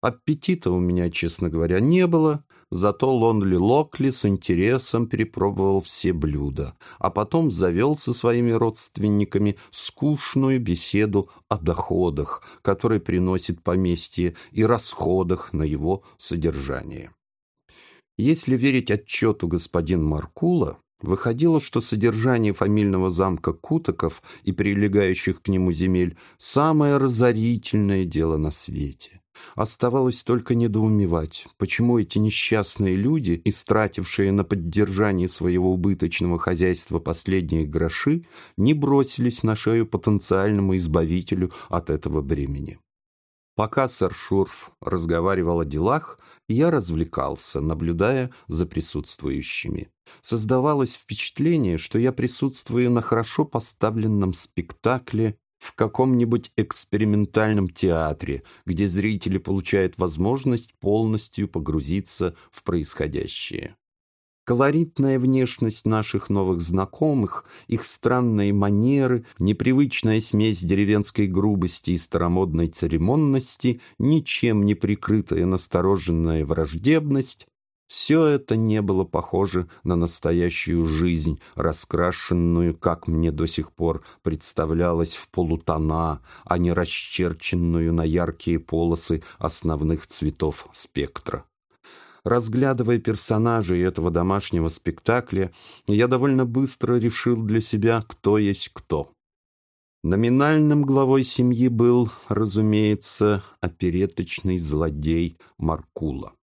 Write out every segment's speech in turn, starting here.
Аппетита у меня, честно говоря, не было, зато Лонли Локли с интересом перепробовал все блюда, а потом завел со своими родственниками скучную беседу о доходах, которые приносит поместье, и расходах на его содержание. Если верить отчету господин Маркула, Выходило, что содержание фамильного замка Кутаков и прилегающих к нему земель – самое разорительное дело на свете. Оставалось только недоумевать, почему эти несчастные люди, истратившие на поддержание своего убыточного хозяйства последние гроши, не бросились на шею потенциальному избавителю от этого бремени. Пока сэр Шурф разговаривал о делах, я развлекался, наблюдая за присутствующими. Создавалось впечатление, что я присутствую на хорошо поставленном спектакле в каком-нибудь экспериментальном театре, где зрители получают возможность полностью погрузиться в происходящее. Колоритная внешность наших новых знакомых, их странные манеры, непривычная смесь деревенской грубости и старомодной церемонности, ничем не прикрытая настороженная враждебность, все это не было похоже на настоящую жизнь, раскрашенную, как мне до сих пор представлялось, в полутона, а не расчерченную на яркие полосы основных цветов спектра. Разглядывая персонажей этого домашнего спектакля, я довольно быстро решил для себя, кто есть кто. Номинальным главой семьи был, разумеется, опереточный злодей Маркула.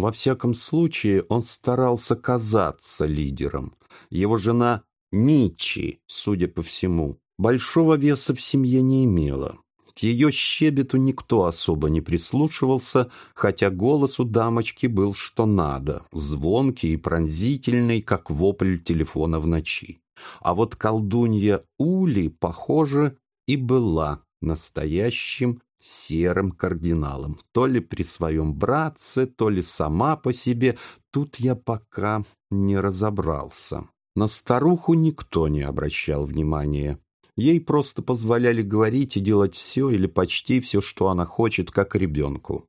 Во всяком случае, он старался казаться лидером. Его жена Ничи, судя по всему, большого веса в семье не имела. К ее щебету никто особо не прислушивался, хотя голос у дамочки был что надо, звонкий и пронзительный, как вопль телефона в ночи. А вот колдунья Ули, похоже, и была настоящим серым кардиналом. То ли при своем братце, то ли сама по себе. Тут я пока не разобрался. На старуху никто не обращал внимания. Ей просто позволяли говорить и делать все или почти все, что она хочет, как ребенку.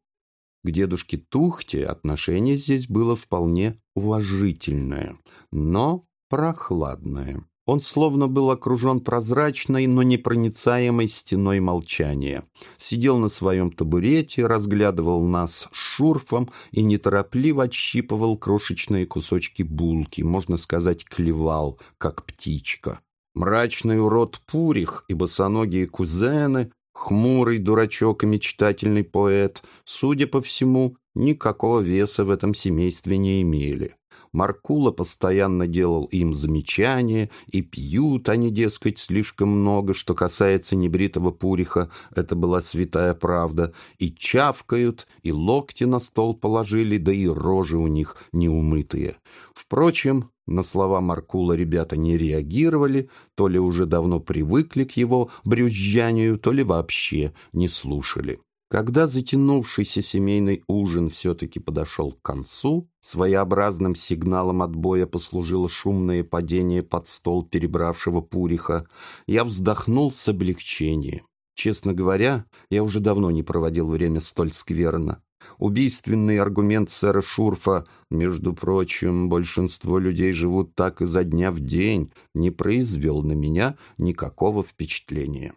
К дедушке Тухте отношение здесь было вполне уважительное, но прохладное. Он словно был окружен прозрачной, но непроницаемой стеной молчания. Сидел на своем табурете, разглядывал нас шурфом и неторопливо отщипывал крошечные кусочки булки, можно сказать, клевал, как птичка. Мрачный урод Пурих и босоногие кузены, хмурый дурачок и мечтательный поэт, судя по всему, никакого веса в этом семействе не имели. Маркула постоянно делал им замечания, и пьют они, дескать, слишком много, что касается небритого пуриха, это была святая правда, и чавкают, и локти на стол положили, да и рожи у них неумытые. Впрочем, на слова Маркула ребята не реагировали, то ли уже давно привыкли к его брюзжанию, то ли вообще не слушали. Когда затянувшийся семейный ужин все-таки подошел к концу, своеобразным сигналом отбоя послужило шумное падение под стол перебравшего Пуриха, я вздохнул с облегчением. Честно говоря, я уже давно не проводил время столь скверно. Убийственный аргумент сэра Шурфа, между прочим, большинство людей живут так изо дня в день, не произвел на меня никакого впечатления.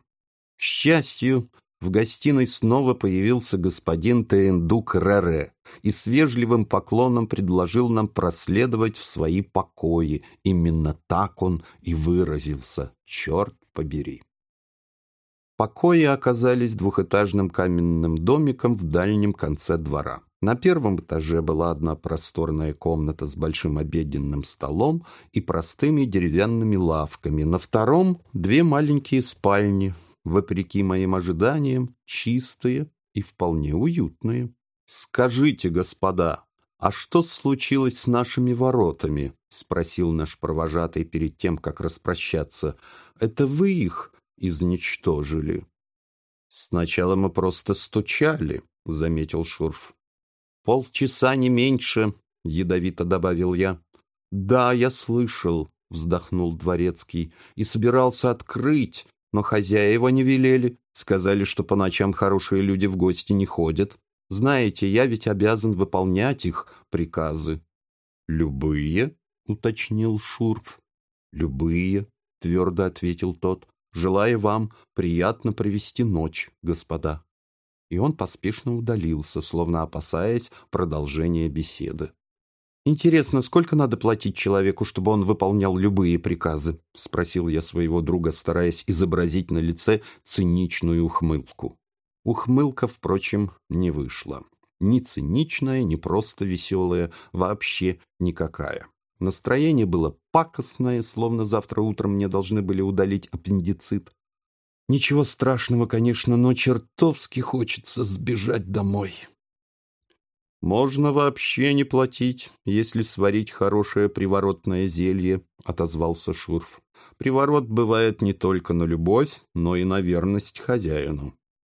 К счастью, в гостиной снова появился господин Тендук Раре и с вежливым поклоном предложил нам проследовать в свои покои. Именно так он и выразился. Черт побери. Покои оказались двухэтажным каменным домиком в дальнем конце двора. На первом этаже была одна просторная комната с большим обеденным столом и простыми деревянными лавками. На втором — две маленькие спальни, вопреки моим ожиданиям, чистые и вполне уютные. «Скажите, господа, а что случилось с нашими воротами?» — спросил наш провожатый перед тем, как распрощаться. «Это вы их изничтожили?» «Сначала мы просто стучали», — заметил Шурф. «Полчаса не меньше», — ядовито добавил я. «Да, я слышал», — вздохнул Дворецкий, «и собирался открыть, но хозяева не велели. Сказали, что по ночам хорошие люди в гости не ходят. Знаете, я ведь обязан выполнять их приказы». «Любые?» — уточнил Шурф. «Любые», — твердо ответил тот. «Желаю вам приятно провести ночь, господа». И он поспешно удалился, словно опасаясь продолжения беседы. «Интересно, сколько надо платить человеку, чтобы он выполнял любые приказы?» — спросил я своего друга, стараясь изобразить на лице циничную ухмылку. Ухмылка, впрочем, не вышла. Ни циничная, ни просто веселая, вообще никакая. Настроение было пакостное, словно завтра утром мне должны были удалить аппендицит. Ничего страшного, конечно, но чертовски хочется сбежать домой. «Можно вообще не платить, если сварить хорошее приворотное зелье», — отозвался Шурф. «Приворот бывает не только на любовь, но и на верность хозяину.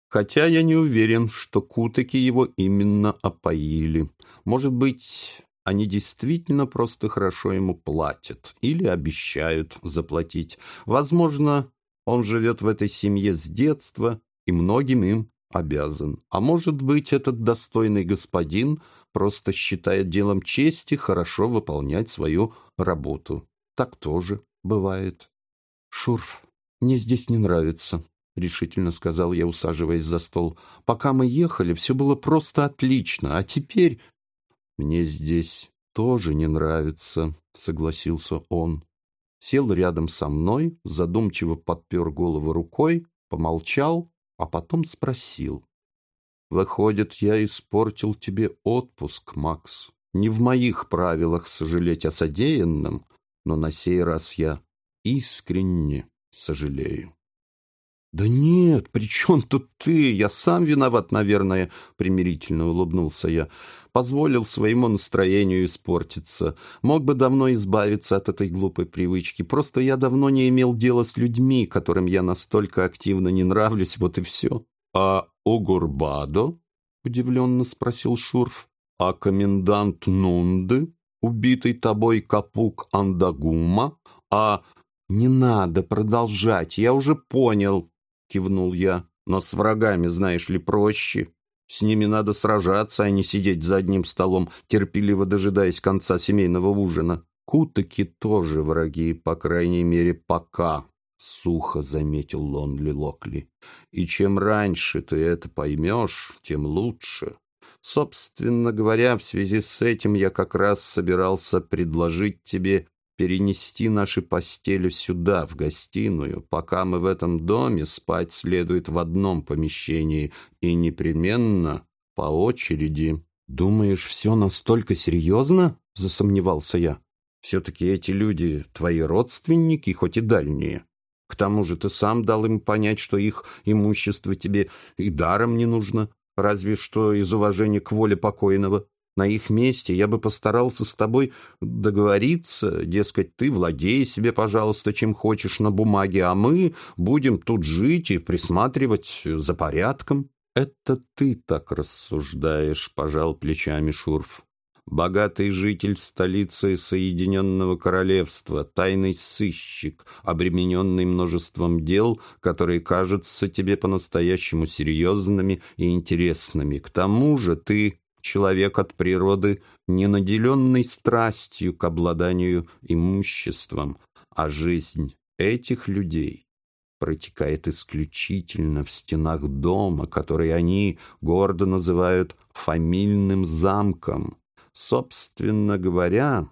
Хотя я не уверен, что кутаки его именно опоили. Может быть, они действительно просто хорошо ему платят или обещают заплатить. Возможно, он живет в этой семье с детства и многим им обязан. А может быть, этот достойный господин просто считает делом чести хорошо выполнять свою работу. Так тоже бывает. Шурф, мне здесь не нравится, — решительно сказал я, усаживаясь за стол. «Пока мы ехали, все было просто отлично, а теперь...» «Мне здесь тоже не нравится», — согласился он. Сел рядом со мной, задумчиво подпер голову рукой, помолчал, а потом спросил. «Выходит, я испортил тебе отпуск, Макс. Не в моих правилах сожалеть о содеянном, но на сей раз я искренне сожалею». «Да нет, при чем тут ты? Я сам виноват, наверное», — примирительно улыбнулся я. «Позволил своему настроению испортиться. Мог бы давно избавиться от этой глупой привычки. Просто я давно не имел дела с людьми, которым я настолько активно не нравлюсь, вот и все». «А Огурбадо?» — удивленно спросил Шурф. «А комендант Нунды, убитый тобой Капук Андагума? А...» «Не надо продолжать, я уже понял», — кивнул я. «Но с врагами, знаешь ли, проще. С ними надо сражаться, а не сидеть за одним столом, терпеливо дожидаясь конца семейного ужина. Кутаки тоже враги, по крайней мере, пока», — сухо заметил Лонли Локли. «И чем раньше ты это поймешь, тем лучше». Собственно говоря, в связи с этим я как раз собирался предложить тебе перенести наши постели сюда, в гостиную, пока мы в этом доме спать следует в одном помещении и непременно по очереди. «Думаешь, все настолько серьезно?» — засомневался я. «Все-таки эти люди твои родственники, хоть и дальние. К тому же ты сам дал им понять, что их имущество тебе и даром не нужно, разве что из уважения к воле покойного. На их месте я бы постарался с тобой договориться, дескать, ты владей себе, пожалуйста, чем хочешь на бумаге, а мы будем тут жить и присматривать за порядком. Это ты так рассуждаешь, пожал плечами Шурф. Богатый житель столицы Соединенного Королевства, тайный сыщик, обремененный множеством дел, которые кажутся тебе по-настоящему серьезными и интересными. К тому же ты человек от природы, не наделенный страстью к обладанию имуществом, а жизнь этих людей протекает исключительно в стенах дома, который они гордо называют фамильным замком. Собственно говоря,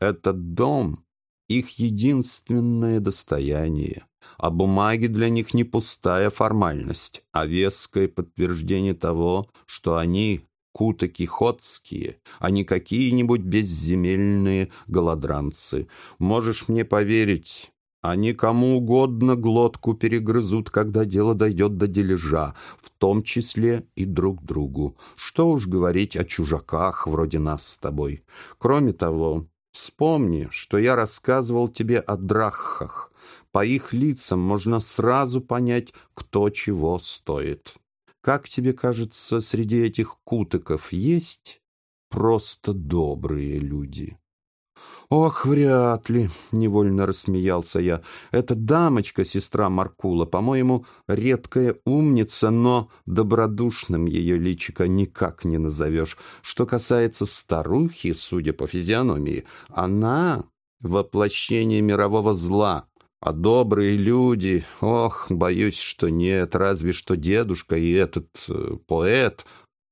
этот дом — их единственное достояние, а бумаги для них не пустая формальность, а веское подтверждение того, что они кутаки ходские, а не какие-нибудь безземельные голодранцы. Можешь мне поверить, они кому угодно глотку перегрызут, когда дело дойдет до дележа, в том числе и друг другу. Что уж говорить о чужаках вроде нас с тобой. Кроме того, вспомни, что я рассказывал тебе о драххах. По их лицам можно сразу понять, кто чего стоит. Как тебе кажется, среди этих кутыков есть просто добрые люди? «Ох, вряд ли!» — невольно рассмеялся я. «Эта дамочка, сестра Маркула, по-моему, редкая умница, но добродушным ее личико никак не назовешь. Что касается старухи, судя по физиономии, она — воплощение мирового зла». А добрые люди, ох, боюсь, что нет, разве что дедушка и этот э, поэт.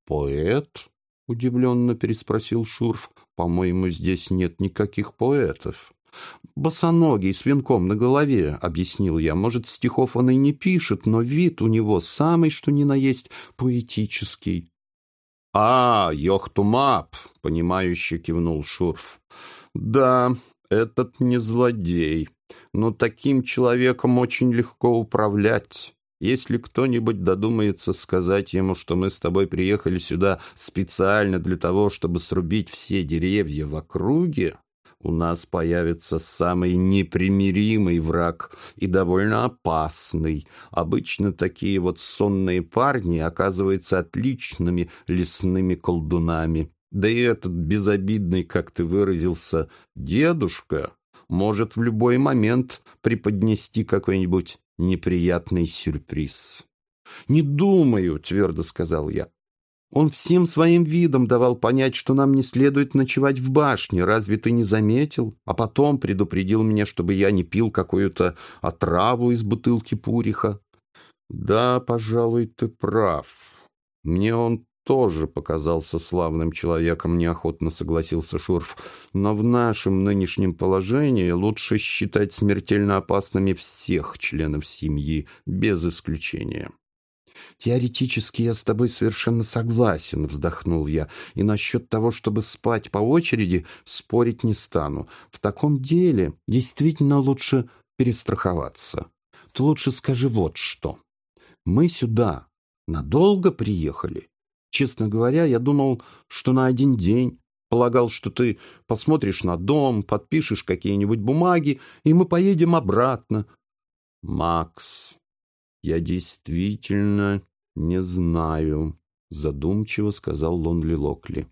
Поэт? Удивленно переспросил Шурф. По-моему, здесь нет никаких поэтов. «Босоногий, с венком на голове», — объяснил я. «Может, стихов он и не пишет, но вид у него самый, что ни на есть, поэтический». «А, Йохтумап», — понимающе кивнул Шурф. «Да, этот не злодей, но таким человеком очень легко управлять. Если кто-нибудь додумается сказать ему, что мы с тобой приехали сюда специально для того, чтобы срубить все деревья в округе, у нас появится самый непримиримый враг и довольно опасный. Обычно такие вот сонные парни оказываются отличными лесными колдунами. Да и этот безобидный, как ты выразился, дедушка может в любой момент преподнести какой-нибудь неприятный сюрприз. «Не думаю», — твердо сказал я. «Он всем своим видом давал понять, что нам не следует ночевать в башне. Разве ты не заметил? А потом предупредил меня, чтобы я не пил какую-то отраву из бутылки пуриха». «Да, пожалуй, ты прав. Мне он тоже показался славным человеком, неохотно согласился Шурф. Но в нашем нынешнем положении лучше считать смертельно опасными всех членов семьи, без исключения. «Теоретически я с тобой совершенно согласен», — вздохнул я. «И насчет того, чтобы спать по очереди, спорить не стану. В таком деле действительно лучше перестраховаться. Ты лучше скажи вот что. Мы сюда надолго приехали Честно говоря, я думал, что на один день. Полагал, что ты посмотришь на дом, подпишешь какие-нибудь бумаги, и мы поедем обратно. Макс, я действительно не знаю, задумчиво сказал Лонли Локли.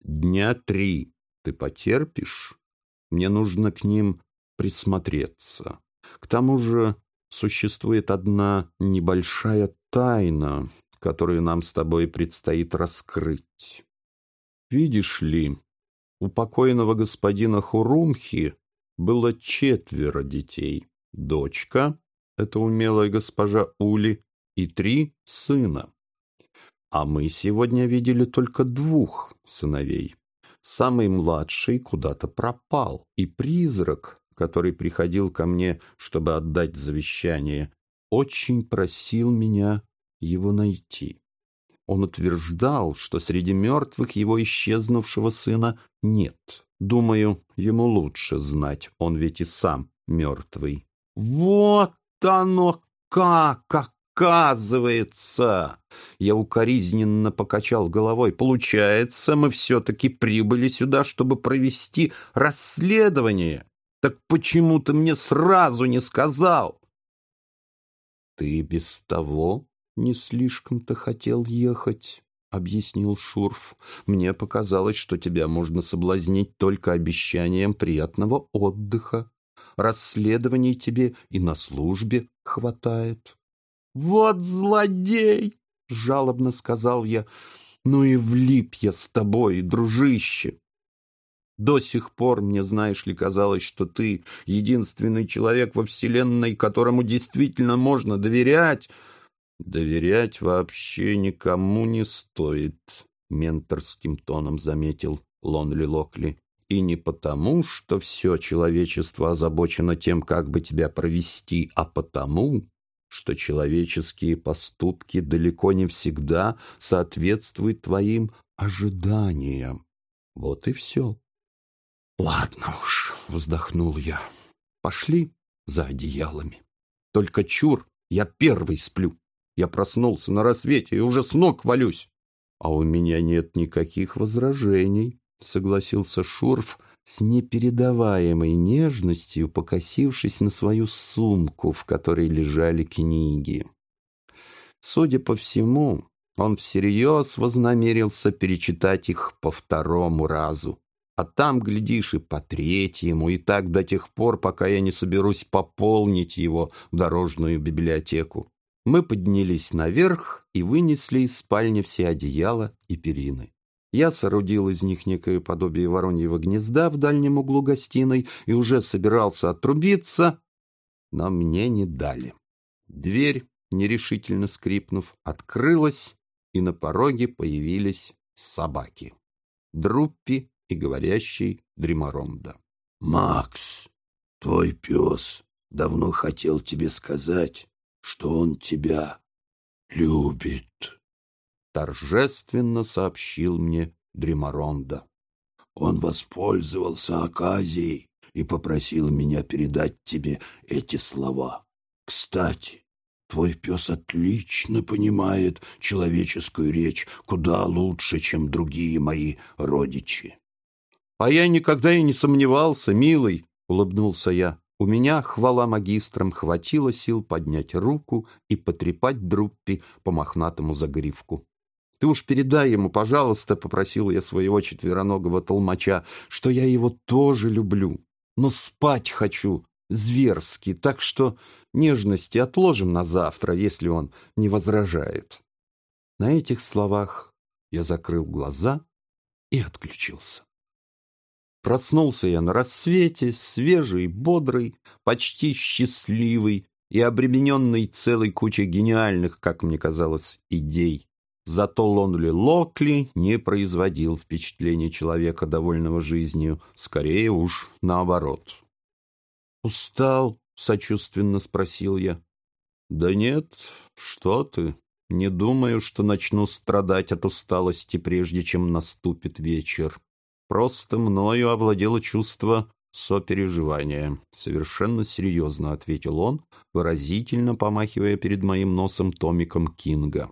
Дня три ты потерпишь? Мне нужно к ним присмотреться. К тому же существует одна небольшая тайна, которую нам с тобой предстоит раскрыть. Видишь ли, у покойного господина Хурумхи было четверо детей. Дочка, это умелая госпожа Ули, и три сына. А мы сегодня видели только двух сыновей. Самый младший куда-то пропал, и призрак, который приходил ко мне, чтобы отдать завещание, очень просил меня его найти. Он утверждал, что среди мертвых его исчезнувшего сына нет. Думаю, ему лучше знать, он ведь и сам мертвый. «Вот оно как, оказывается!» Я укоризненно покачал головой. «Получается, мы все-таки прибыли сюда, чтобы провести расследование. Так почему ты мне сразу не сказал?» «Ты без того не слишком-то хотел ехать», — объяснил Шурф. «Мне показалось, что тебя можно соблазнить только обещанием приятного отдыха. Расследований тебе и на службе хватает». «Вот злодей!» — жалобно сказал я. «Ну и влип я с тобой, дружище!» До сих пор мне, знаешь ли, казалось, что ты единственный человек во Вселенной, которому действительно можно доверять, «Доверять вообще никому не стоит», — менторским тоном заметил Лонли Локли. «И не потому, что все человечество озабочено тем, как бы тебя провести, а потому, что человеческие поступки далеко не всегда соответствуют твоим ожиданиям. Вот и все». «Ладно уж», — вздохнул я, — «пошли за одеялами. Только чур, я первый сплю». Я проснулся на рассвете и уже с ног валюсь. — А у меня нет никаких возражений, — согласился Шурф с непередаваемой нежностью, покосившись на свою сумку, в которой лежали книги. Судя по всему, он всерьез вознамерился перечитать их по второму разу. а там, глядишь, и по третьему, и так до тех пор, пока я не соберусь пополнить его дорожную библиотеку. Мы поднялись наверх и вынесли из спальни все одеяла и перины. Я соорудил из них некое подобие вороньего гнезда в дальнем углу гостиной и уже собирался отрубиться, но мне не дали. Дверь, нерешительно скрипнув, открылась, и на пороге появились собаки. Друппи и говорящий Дримарондо. «Макс, твой пес давно хотел тебе сказать, что он тебя любит», — торжественно сообщил мне Дримарондо. «Он воспользовался оказией и попросил меня передать тебе эти слова. Кстати, твой пес отлично понимает человеческую речь куда лучше, чем другие мои родичи. «А я никогда и не сомневался, милый», — улыбнулся я. У меня, хвала магистрам, хватило сил поднять руку и потрепать Друппи по мохнатому загривку. «Ты уж передай ему, пожалуйста», — попросил я своего четвероногого толмача, «что я его тоже люблю, но спать хочу зверски, так что нежности отложим на завтра, если он не возражает». На этих словах я закрыл глаза и отключился. Проснулся я на рассвете, свежий, бодрый, почти счастливый и обремененный целой кучей гениальных, как мне казалось, идей. Зато Лонли Локли не производил впечатления человека, довольного жизнью, скорее уж наоборот. «Устал?» — сочувственно спросил я. «Да нет, что ты. Не думаю, что начну страдать от усталости, прежде чем наступит вечер. Просто мною овладело чувство сопереживания. Совершенно серьезно ответил он, выразительно помахивая перед моим носом томиком Кинга.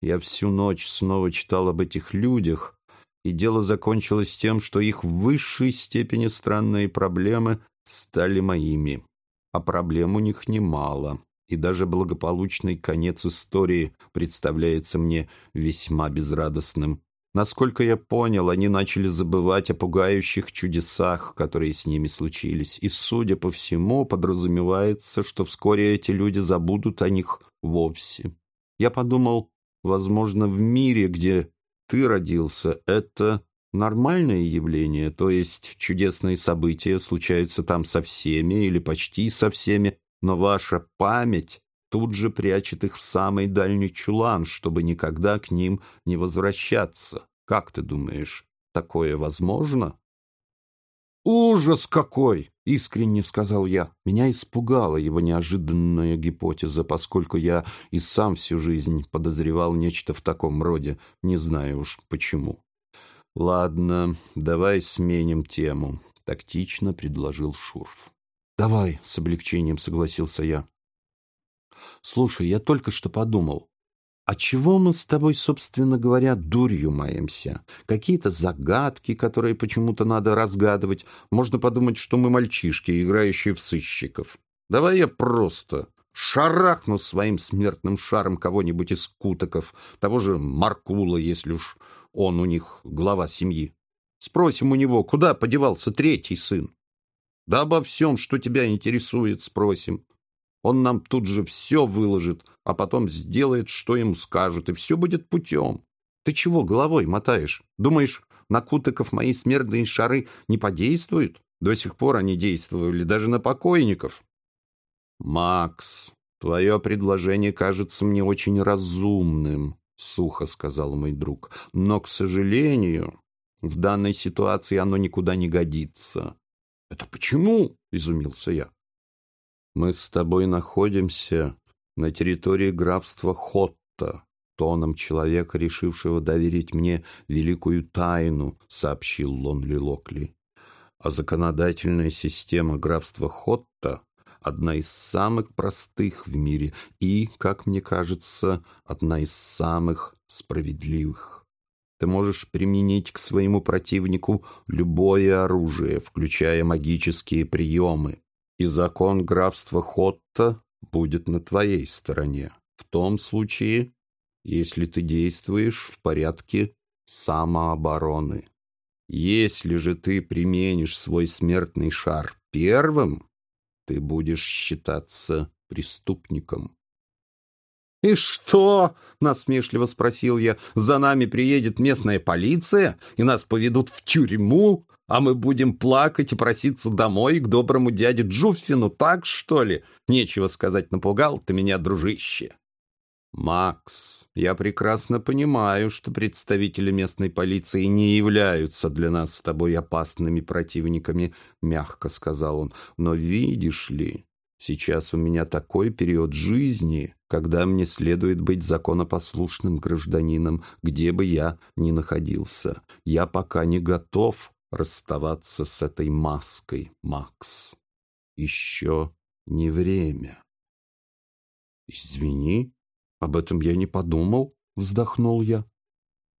Я всю ночь снова читал об этих людях, и дело закончилось тем, что их в высшей степени странные проблемы стали моими. А проблем у них немало, и даже благополучный конец истории представляется мне весьма безрадостным. Насколько я понял, они начали забывать о пугающих чудесах, которые с ними случились, и, судя по всему, подразумевается, что вскоре эти люди забудут о них вовсе. Я подумал, возможно, в мире, где ты родился, это нормальное явление, то есть чудесные события случаются там со всеми или почти со всеми, но ваша память тут же прячет их в самый дальний чулан, чтобы никогда к ним не возвращаться. Как ты думаешь, такое возможно? «Ужас какой!» — искренне сказал я. Меня испугала его неожиданная гипотеза, поскольку я и сам всю жизнь подозревал нечто в таком роде, не знаю уж почему. «Ладно, давай сменим тему», — тактично предложил Шурф. «Давай», — с облегчением согласился я. Слушай, я только что подумал. А чего мы с тобой, собственно говоря, дурью маемся? Какие-то загадки, которые почему-то надо разгадывать. Можно подумать, что мы мальчишки, играющие в сыщиков. Давай я просто шарахну своим смертным шаром кого-нибудь из кутоков, того же Маркула, если уж он у них глава семьи. Спросим у него, куда подевался третий сын. Да обо всем, что тебя интересует, спросим. Он нам тут же все выложит, а потом сделает, что ему скажут, и все будет путем. Ты чего головой мотаешь? Думаешь, на Кутыков мои смертные шары не подействуют? До сих пор они действовали даже на покойников. Макс, твое предложение кажется мне очень разумным, сухо сказал мой друг. Но, к сожалению, в данной ситуации оно никуда не годится. Это почему? Изумился я. Мы с тобой находимся на территории графства Хотта, тоном человека, решившего доверить мне великую тайну, сообщил Лонли Локли. А законодательная система графства Хотта одна из самых простых в мире и, как мне кажется, одна из самых справедливых. Ты можешь применить к своему противнику любое оружие, включая магические приемы, и закон графства Хотта будет на твоей стороне. В том случае, если ты действуешь в порядке самообороны. Если же ты применишь свой смертный шар первым, ты будешь считаться преступником. «И что?» — насмешливо спросил я. «За нами приедет местная полиция, и нас поведут в тюрьму, а мы будем плакать и проситься домой к доброму дяде Джуффину, так что ли? Нечего сказать, напугал ты меня, дружище». «Макс, я прекрасно понимаю, что представители местной полиции не являются для нас с тобой опасными противниками», — мягко сказал он. «Но видишь ли, Сейчас у меня такой период жизни, когда мне следует быть законопослушным гражданином, где бы я ни находился. Я пока не готов расставаться с этой маской, Макс. Еще не время. Извини, об этом я не подумал, вздохнул я.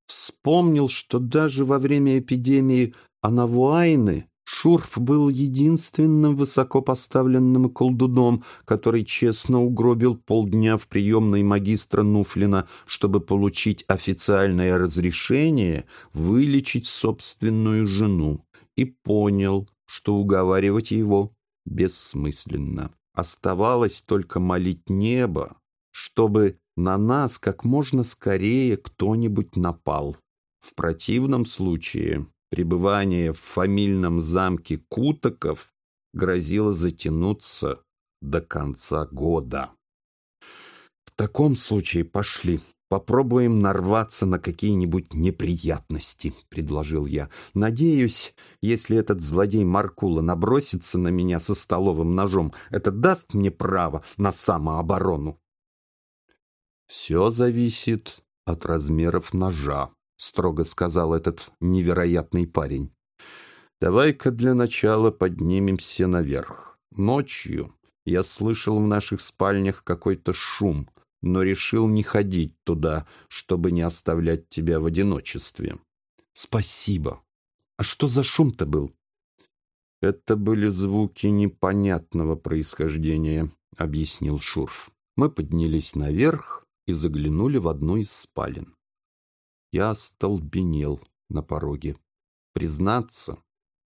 Вспомнил, что даже во время эпидемии Анавуайны Шурф был единственным высокопоставленным колдуном, который честно угробил полдня в приемной магистра Нуфлина, чтобы получить официальное разрешение вылечить собственную жену, и понял, что уговаривать его бессмысленно. Оставалось только молить небо, чтобы на нас как можно скорее кто-нибудь напал. В противном случае Пребывание в фамильном замке Кутаков грозило затянуться до конца года. В таком случае пошли. Попробуем нарваться на какие-нибудь неприятности, предложил я. Надеюсь, если этот злодей Маркула набросится на меня со столовым ножом, это даст мне право на самооборону. Все зависит от размеров ножа, строго сказал этот невероятный парень. Давай-ка для начала поднимемся наверх. Ночью я слышал в наших спальнях какой-то шум, но решил не ходить туда, чтобы не оставлять тебя в одиночестве. Спасибо. А что за шум-то был? Это были звуки непонятного происхождения, объяснил Шурф. Мы поднялись наверх и заглянули в одну из спален. Я остолбенел на пороге. Признаться,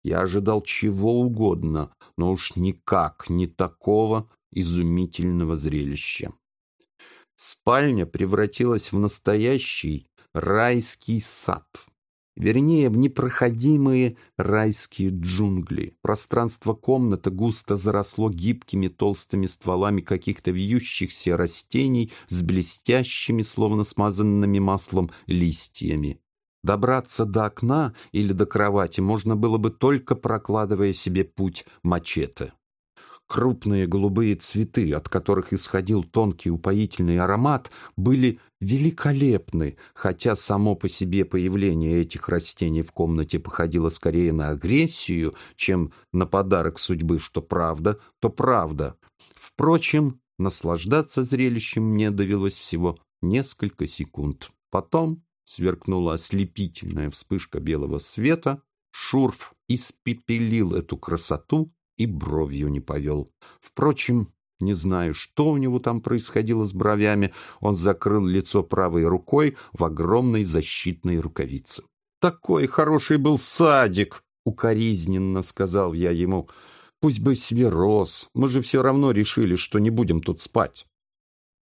я ожидал чего угодно, но уж никак не такого изумительного зрелища. Спальня превратилась в настоящий райский сад. Вернее, в непроходимые райские джунгли. Пространство комнаты густо заросло гибкими толстыми стволами каких-то вьющихся растений с блестящими, словно смазанными маслом, листьями. Добраться до окна или до кровати можно было бы только прокладывая себе путь мачете. Крупные голубые цветы, от которых исходил тонкий упоительный аромат, были великолепны, хотя само по себе появление этих растений в комнате походило скорее на агрессию, чем на подарок судьбы, что правда, то правда. Впрочем, наслаждаться зрелищем мне довелось всего несколько секунд. Потом сверкнула ослепительная вспышка белого света, Шурф испепелил эту красоту и бровью не повел. Впрочем, не знаю, что у него там происходило с бровями, он закрыл лицо правой рукой в огромной защитной рукавице. «Такой хороший был садик!» — укоризненно сказал я ему. «Пусть бы себе рос, мы же все равно решили, что не будем тут спать».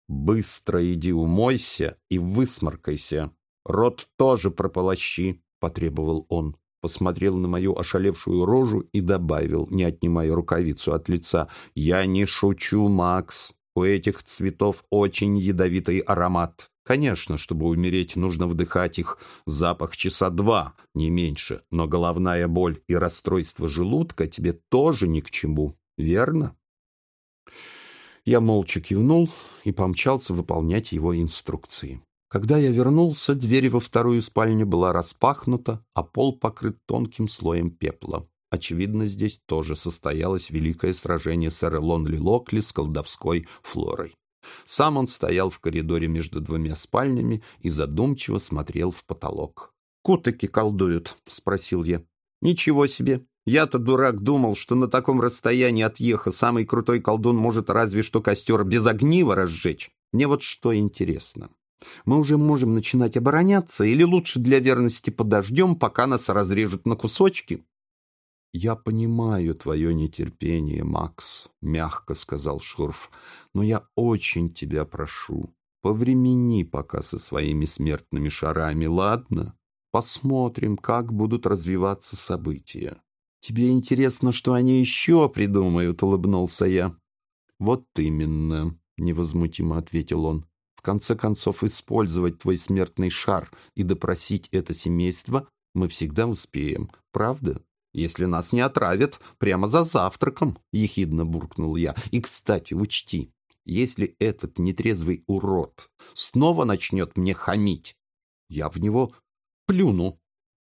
«Быстро иди умойся и высморкайся. Рот тоже прополощи», — потребовал он посмотрел на мою ошалевшую рожу и добавил, не отнимая рукавицу от лица, «Я не шучу, Макс. У этих цветов очень ядовитый аромат. Конечно, чтобы умереть, нужно вдыхать их запах часа два, не меньше, но головная боль и расстройство желудка тебе тоже ни к чему, верно?» Я молча кивнул и помчался выполнять его инструкции. Когда я вернулся, дверь во вторую спальню была распахнута, а пол покрыт тонким слоем пепла. Очевидно, здесь тоже состоялось великое сражение сэра Лонли Локли с колдовской флорой. Сам он стоял в коридоре между двумя спальнями и задумчиво смотрел в потолок. «Кутаки колдуют?» — спросил я. «Ничего себе! Я-то, дурак, думал, что на таком расстоянии от Еха самый крутой колдун может разве что костер без огнива разжечь. Мне вот что интересно. Мы уже можем начинать обороняться, или лучше для верности подождем, пока нас разрежут на кусочки?» «Я понимаю твое нетерпение, Макс», — мягко сказал Шурф, «но я очень тебя прошу, повремени пока со своими смертными шарами, ладно? Посмотрим, как будут развиваться события». «Тебе интересно, что они еще придумают?» — улыбнулся я. «Вот именно», — невозмутимо ответил он. «В конце концов, использовать твой смертный шар и допросить это семейство мы всегда успеем, правда?» «Если нас не отравят прямо за завтраком», — ехидно буркнул я. «И, кстати, учти, если этот нетрезвый урод снова начнет мне хамить, я в него плюну».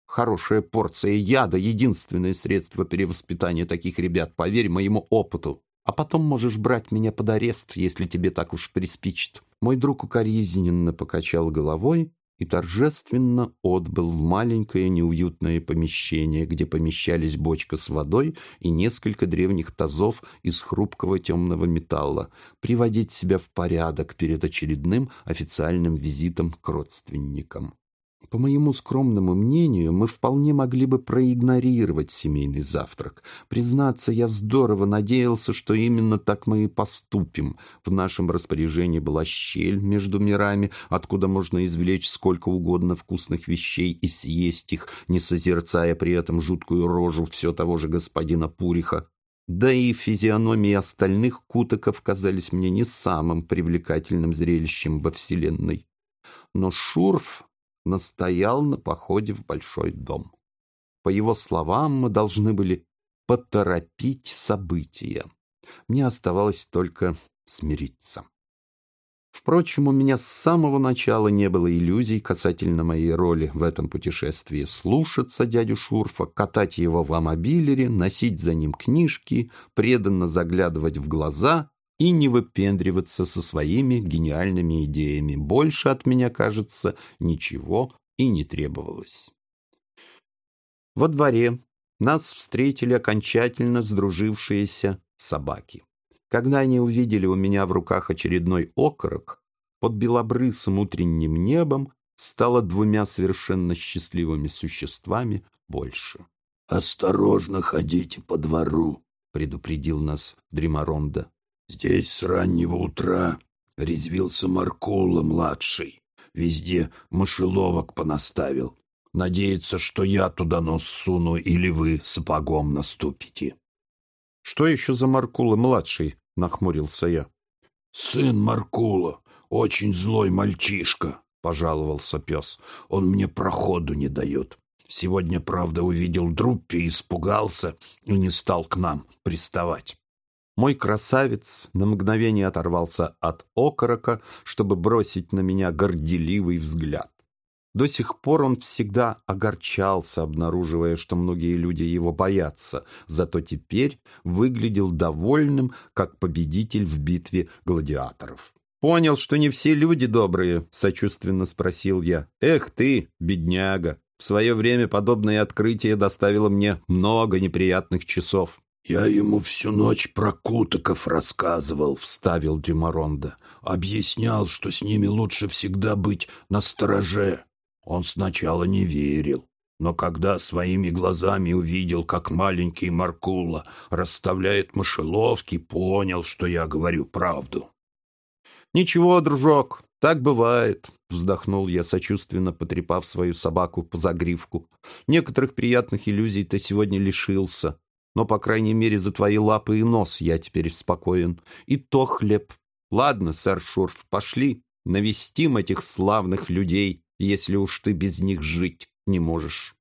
Хорошая порция яда — единственное средство перевоспитания таких ребят, поверь моему опыту. А потом можешь брать меня под арест, если тебе так уж приспичит». Мой друг укоризненно покачал головой и торжественно отбыл в маленькое неуютное помещение, где помещались бочка с водой и несколько древних тазов из хрупкого темного металла, приводить себя в порядок перед очередным официальным визитом к родственникам. По моему скромному мнению, мы вполне могли бы проигнорировать семейный завтрак. Признаться, я здорово надеялся, что именно так мы и поступим. В нашем распоряжении была щель между мирами, откуда можно извлечь сколько угодно вкусных вещей и съесть их, не созерцая при этом жуткую рожу все того же господина Пуриха. Да и физиономии остальных кутоков казались мне не самым привлекательным зрелищем во Вселенной. Но Шурф настоял на походе в большой дом. По его словам, мы должны были поторопить события. Мне оставалось только смириться. Впрочем, у меня с самого начала не было иллюзий касательно моей роли в этом путешествии. Слушаться дядю Шурфа, катать его в амобилере, носить за ним книжки, преданно заглядывать в глаза и не выпендриваться со своими гениальными идеями. Больше от меня, кажется, ничего и не требовалось. Во дворе нас встретили окончательно сдружившиеся собаки. Когда они увидели у меня в руках очередной окорок, под белобрысым утренним небом стало двумя совершенно счастливыми существами больше. «Осторожно ходите по двору», — предупредил нас Дримаронда. Здесь с раннего утра резвился Маркула-младший. Везде мышеловок понаставил. Надеется, что я туда нос суну или вы сапогом наступите. — Что еще за Маркула-младший? — нахмурился я. — Сын Маркула, очень злой мальчишка, — пожаловался пес. Он мне проходу не дает. Сегодня, правда, увидел Друппи, испугался и не стал к нам приставать. Мой красавец на мгновение оторвался от окорока, чтобы бросить на меня горделивый взгляд. До сих пор он всегда огорчался, обнаруживая, что многие люди его боятся, зато теперь выглядел довольным, как победитель в битве гладиаторов. «Понял, что не все люди добрые?» — сочувственно спросил я. «Эх ты, бедняга! В свое время подобное открытие доставило мне много неприятных часов». «Я ему всю ночь про кутоков рассказывал», — вставил Демаронда. «Объяснял, что с ними лучше всегда быть на стороже. Он сначала не верил, но когда своими глазами увидел, как маленький Маркула расставляет мышеловки, понял, что я говорю правду». «Ничего, дружок, так бывает», — вздохнул я, сочувственно потрепав свою собаку по загривку. «Некоторых приятных иллюзий ты сегодня лишился». Но, по крайней мере, за твои лапы и нос я теперь спокоен. И то хлеб. Ладно, сэр Шурф, пошли, навестим этих славных людей, если уж ты без них жить не можешь.